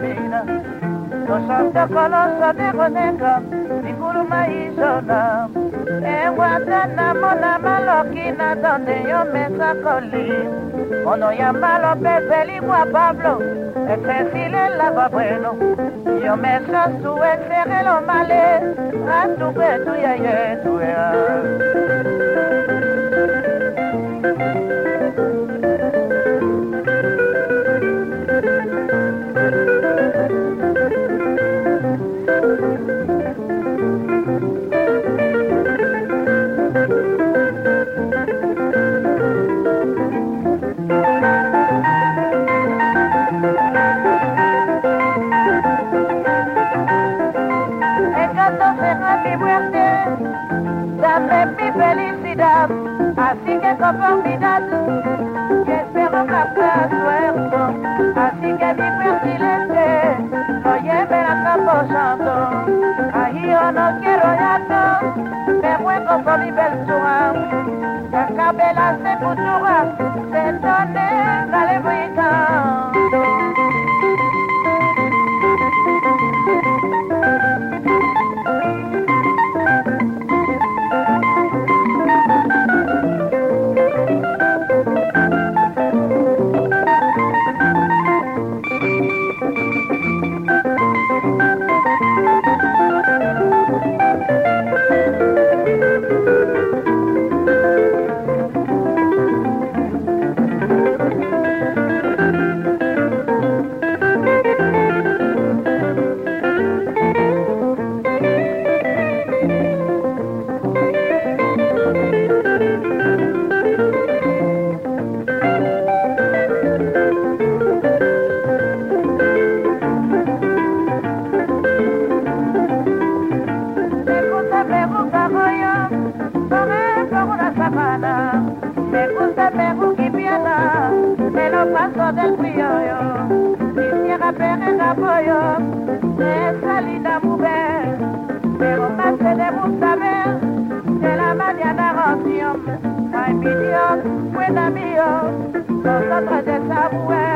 Medina Nosanta kolosa de konenga Nikuruma isona Ewata na mona maloki na donde yo me saco lim. Ono ya malo peseli a Pablo Ekesile lava bueno. Yo me mesa su esere lo a tu pecho ya yetu ya así que conformidad, y espero captar suerte, así que mi presidente lo lleve a campo ahí yo no quiero ya me muevo por mi persona, que acabe la sepultura, se donde la lebrita. babina poko mpe okokanisa nde ngai soni na yo moko sheri alishai ozoba na yo moko sheri alishai soni na yo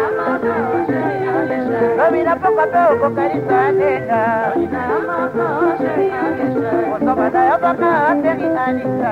vinapokotokokarisa tena kusoma nayo kama teni alisa